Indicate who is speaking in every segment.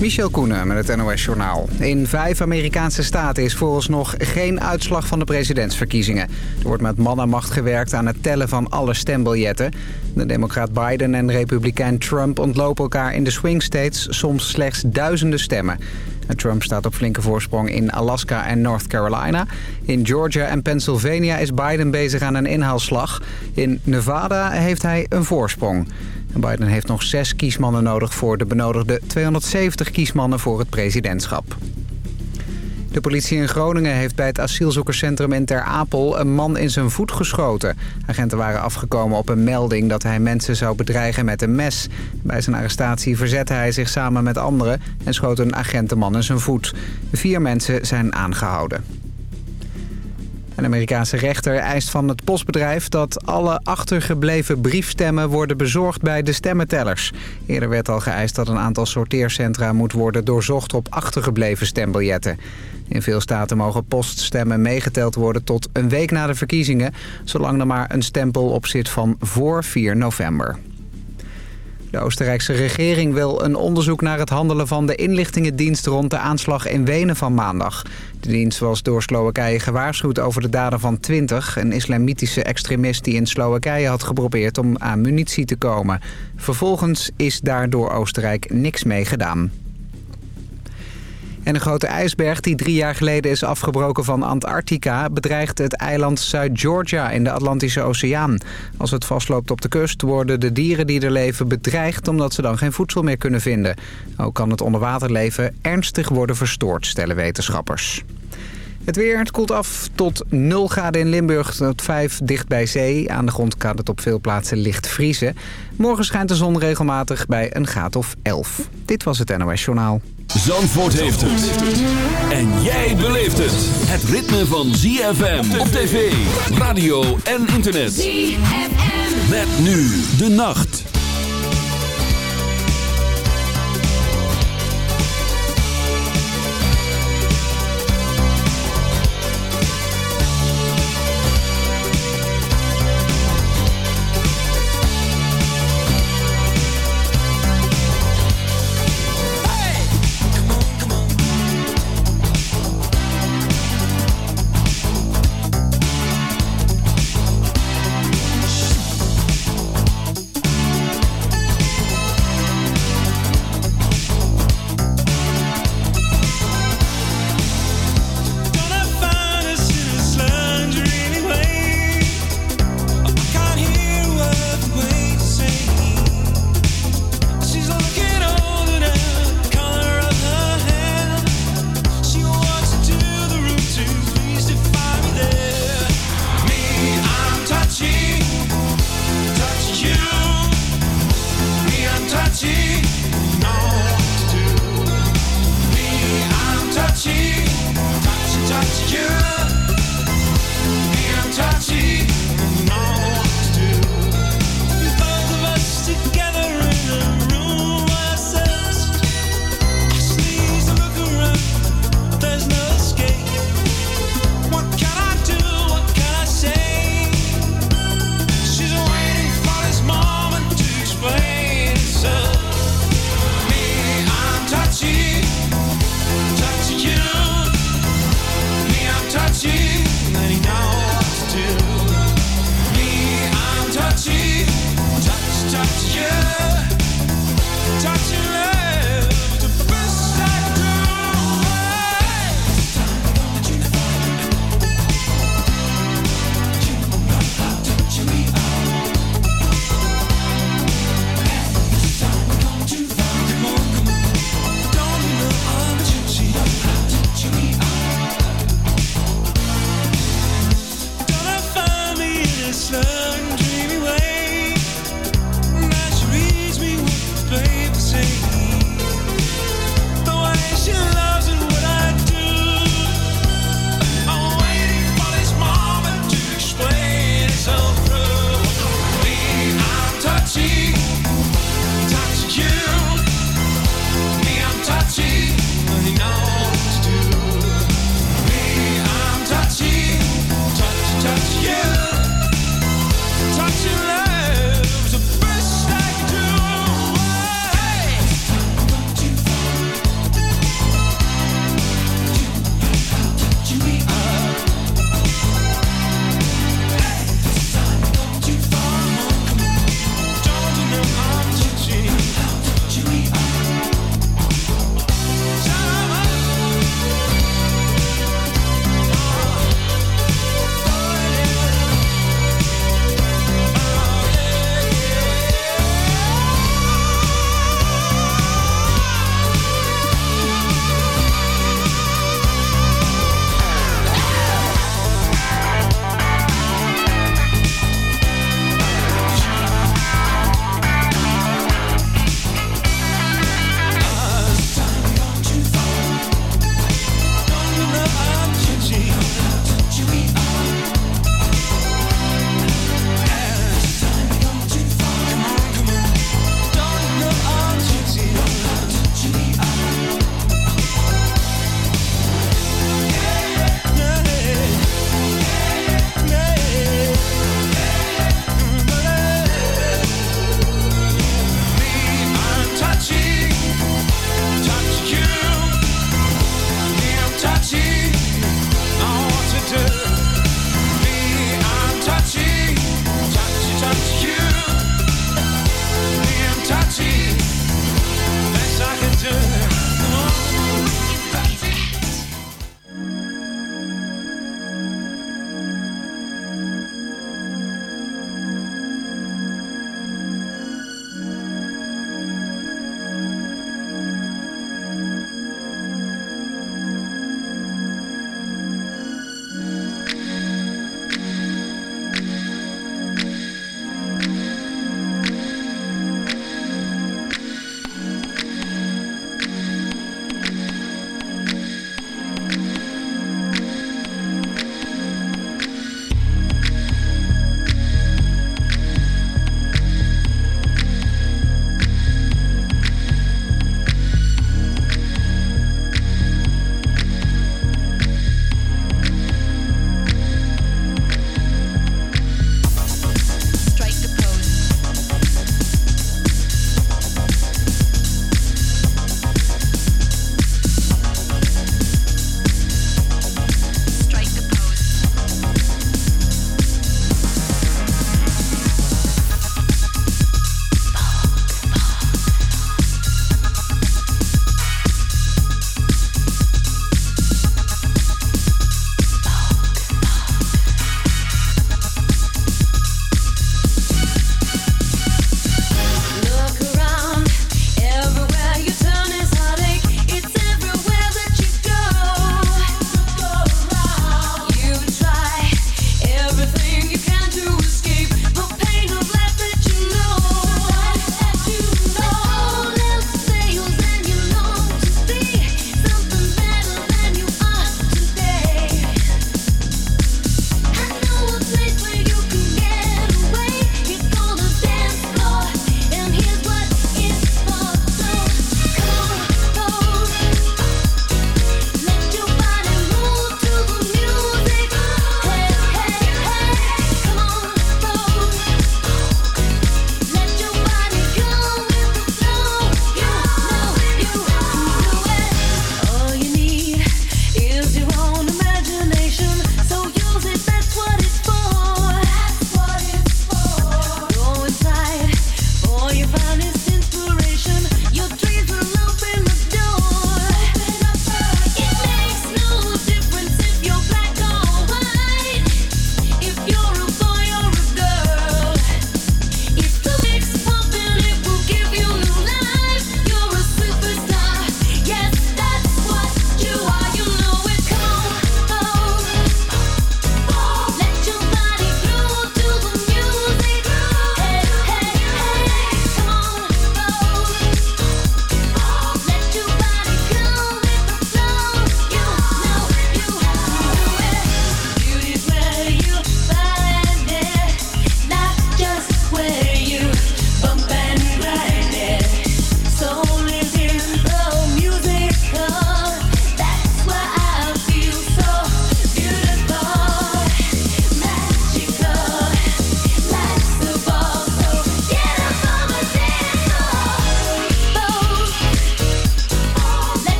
Speaker 1: Michel Koenen met het NOS-journaal. In vijf Amerikaanse staten is vooralsnog geen uitslag van de presidentsverkiezingen. Er wordt met man en macht gewerkt aan het tellen van alle stembiljetten. De democraat Biden en republikein Trump ontlopen elkaar in de swing states soms slechts duizenden stemmen. Trump staat op flinke voorsprong in Alaska en North Carolina. In Georgia en Pennsylvania is Biden bezig aan een inhaalslag. In Nevada heeft hij een voorsprong. Biden heeft nog zes kiesmannen nodig voor de benodigde 270 kiesmannen voor het presidentschap. De politie in Groningen heeft bij het asielzoekerscentrum in Ter Apel een man in zijn voet geschoten. Agenten waren afgekomen op een melding dat hij mensen zou bedreigen met een mes. Bij zijn arrestatie verzette hij zich samen met anderen en schoot een agentenman in zijn voet. Vier mensen zijn aangehouden. Een Amerikaanse rechter eist van het postbedrijf dat alle achtergebleven briefstemmen worden bezorgd bij de stemmentellers. Eerder werd al geëist dat een aantal sorteercentra moet worden doorzocht op achtergebleven stembiljetten. In veel staten mogen poststemmen meegeteld worden tot een week na de verkiezingen... zolang er maar een stempel op zit van voor 4 november. De Oostenrijkse regering wil een onderzoek naar het handelen van de inlichtingendienst rond de aanslag in Wenen van maandag. De dienst was door Slowakije gewaarschuwd over de daden van 20, een islamitische extremist die in Slowakije had geprobeerd om aan munitie te komen. Vervolgens is daar door Oostenrijk niks mee gedaan. En een grote ijsberg die drie jaar geleden is afgebroken van Antarctica... bedreigt het eiland Zuid-Georgia in de Atlantische Oceaan. Als het vastloopt op de kust worden de dieren die er leven bedreigd... omdat ze dan geen voedsel meer kunnen vinden. Ook kan het onderwaterleven ernstig worden verstoord, stellen wetenschappers. Het weer, het koelt af tot 0 graden in Limburg tot 5 dicht bij zee. Aan de grond kan het op veel plaatsen licht vriezen. Morgen schijnt de zon regelmatig bij een graad of 11. Dit was het NOS Journaal.
Speaker 2: Zandvoort heeft het. En jij beleeft het. Het ritme van ZFM op tv, radio en internet. ZFM. Met nu de nacht.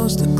Speaker 3: close the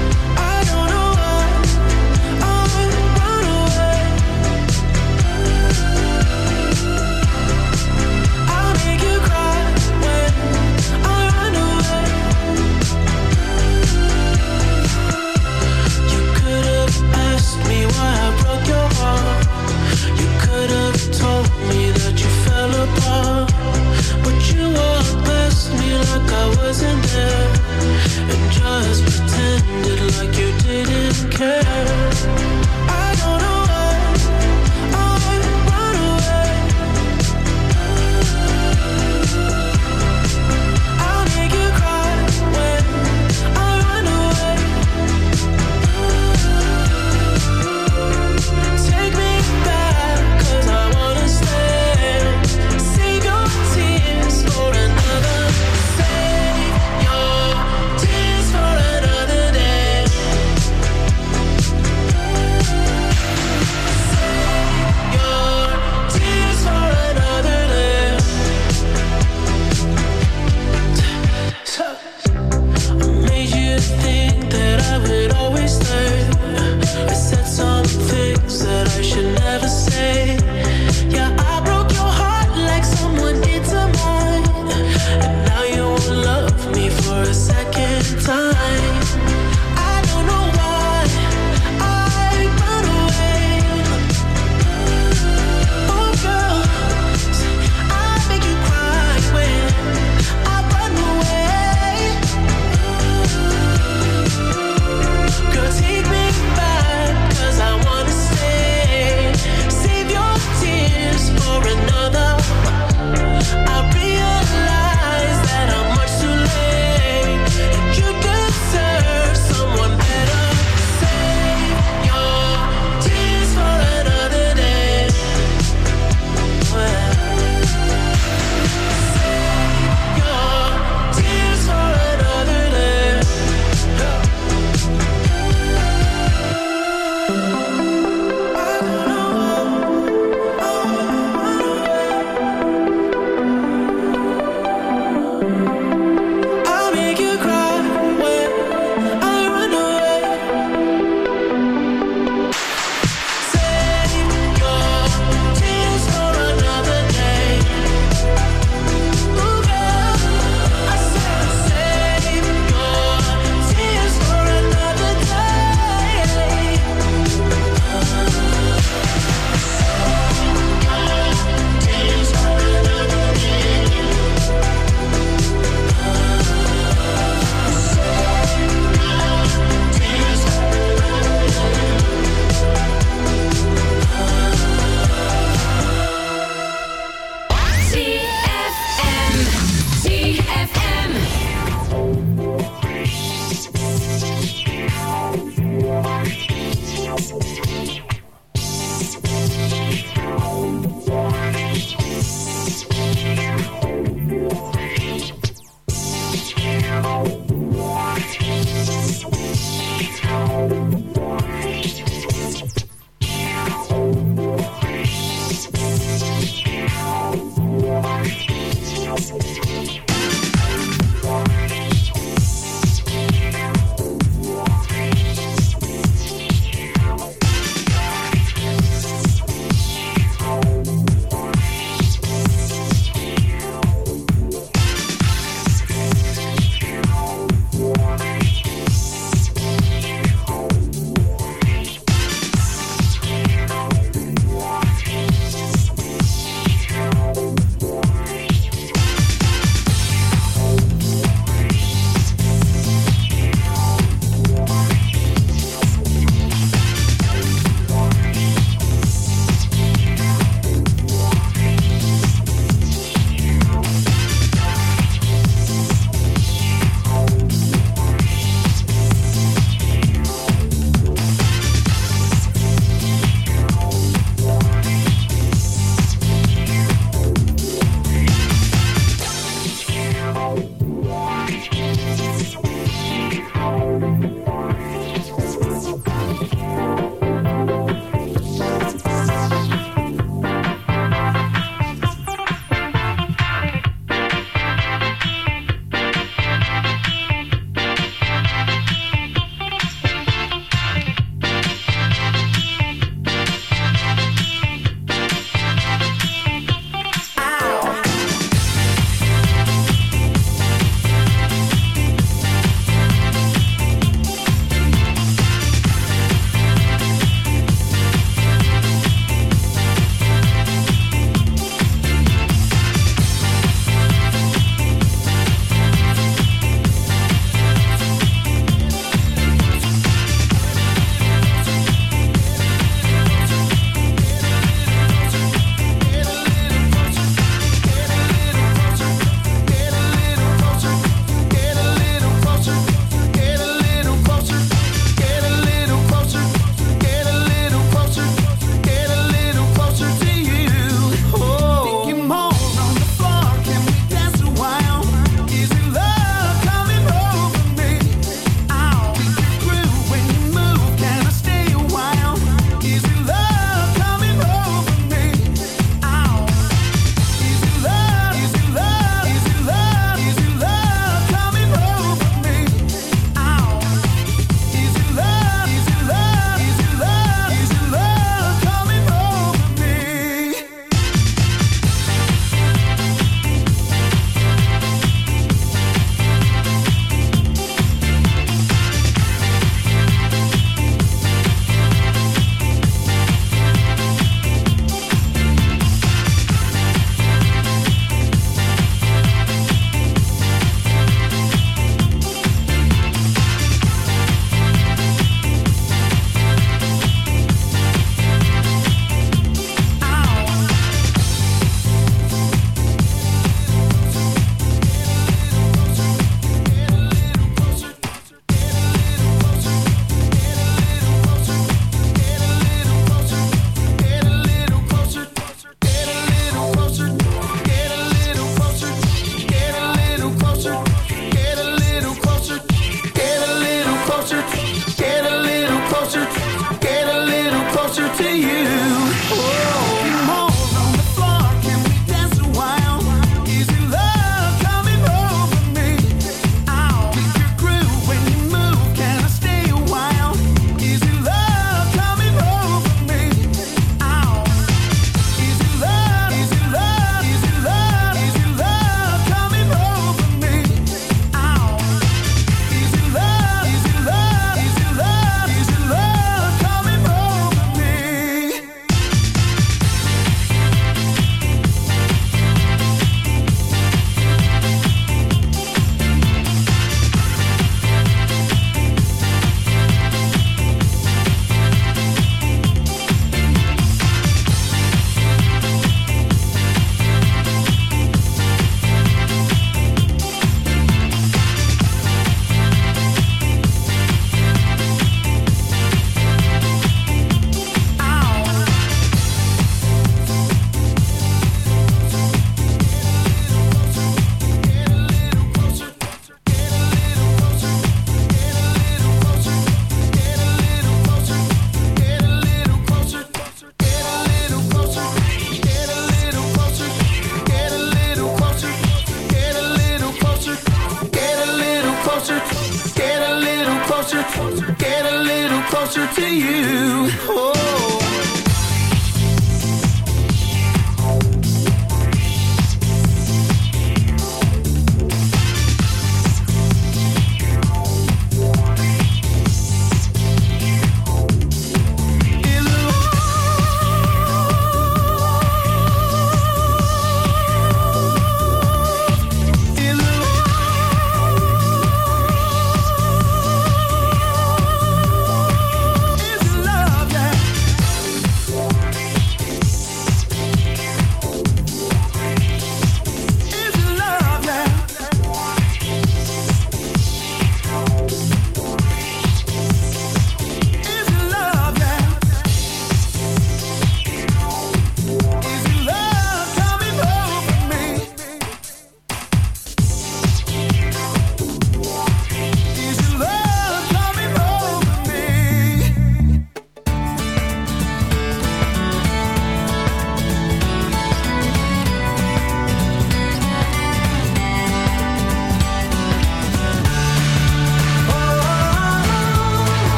Speaker 3: Like I wasn't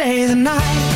Speaker 3: stay the night.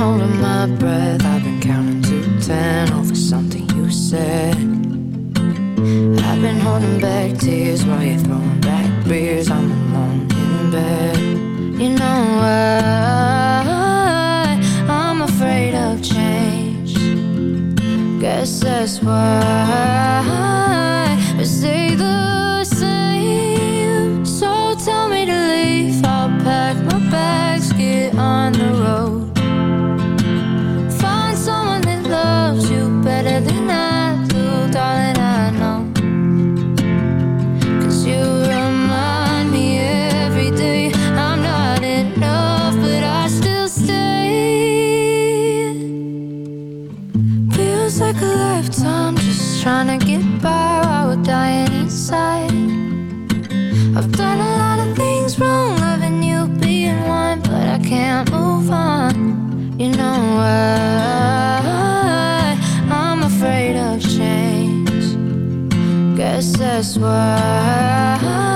Speaker 3: holding my breath. I've been counting to ten over something you said. I've been holding back tears while you're throwing back beers. I'm alone in bed. You know why I'm afraid of change. Guess that's why.
Speaker 2: This world.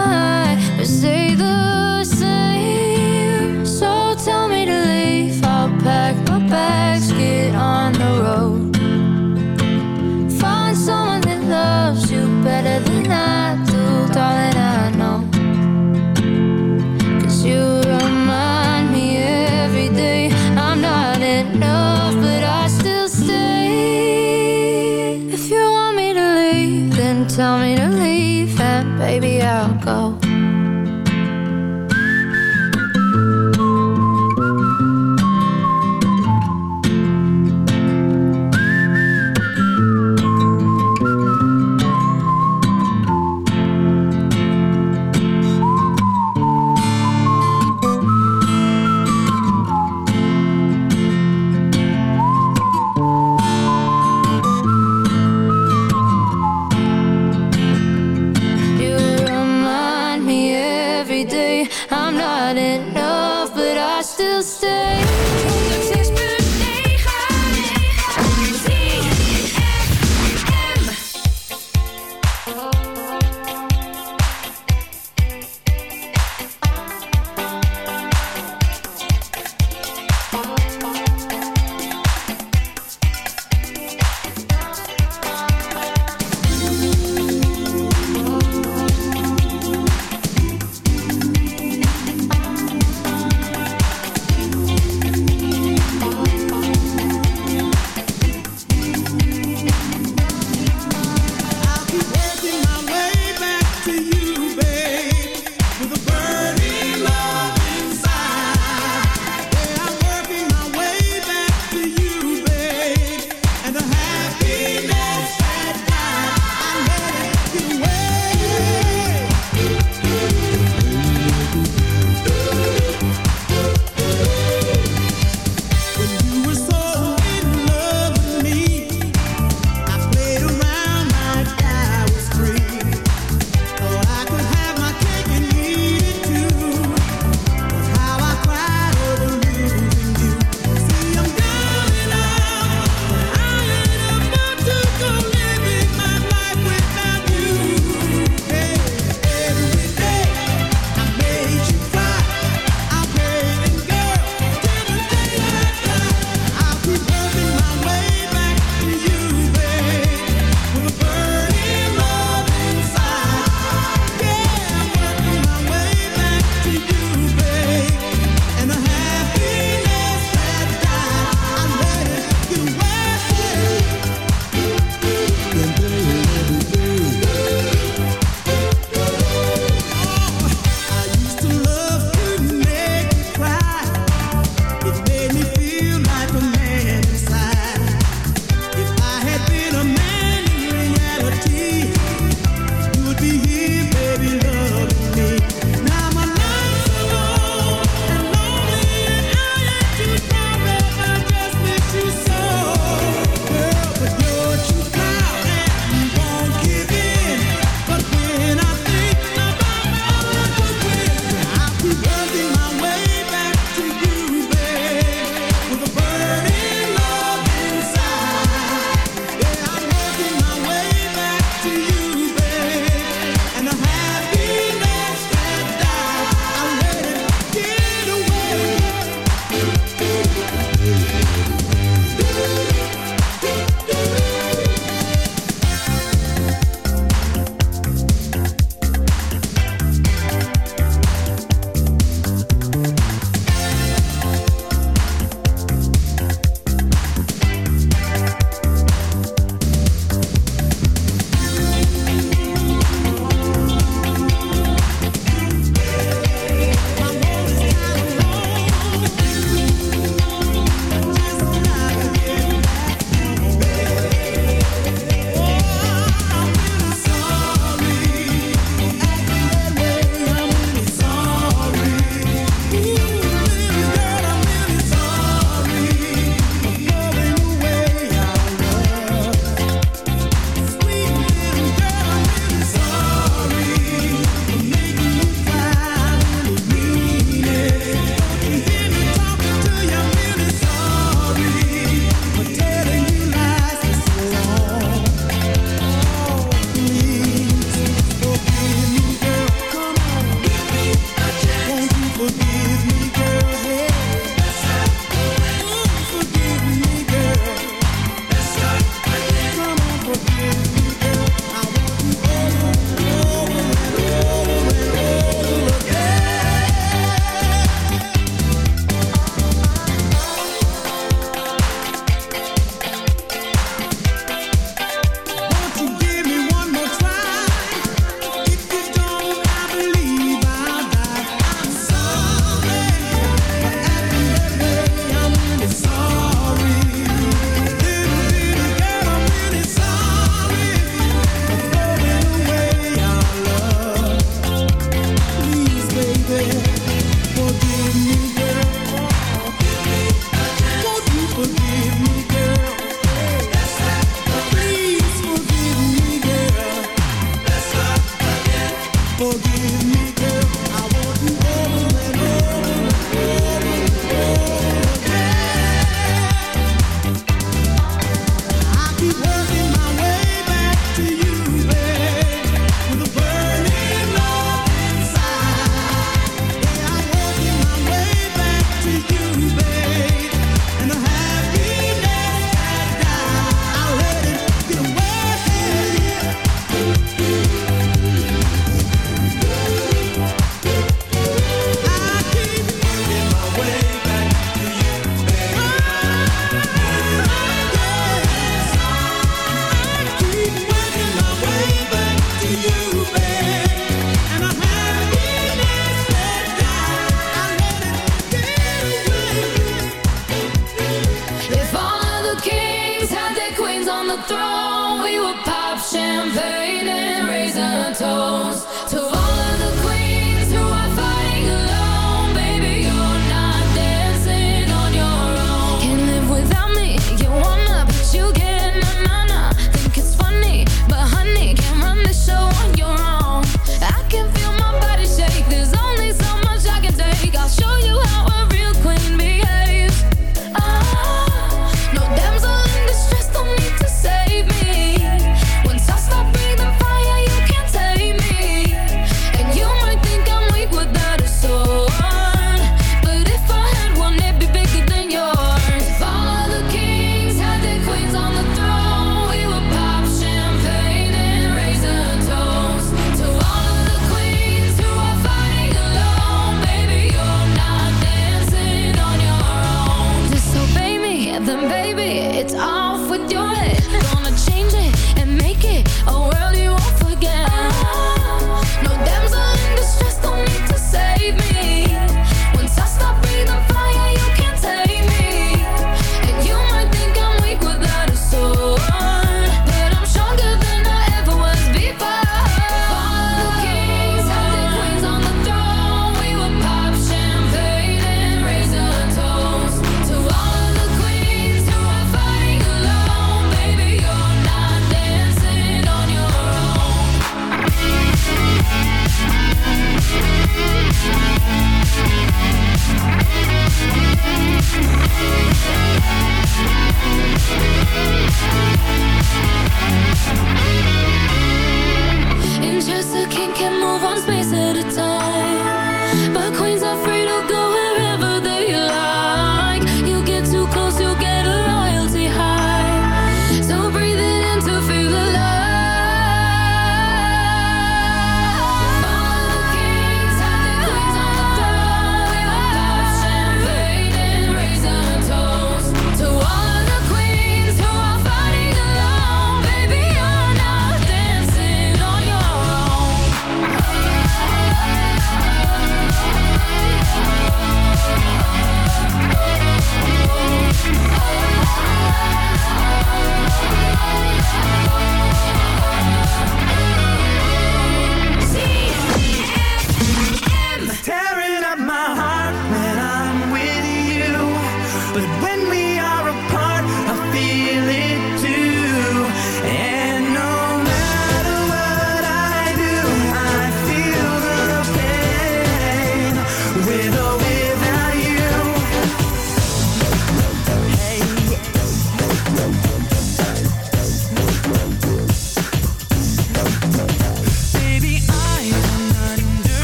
Speaker 2: Thank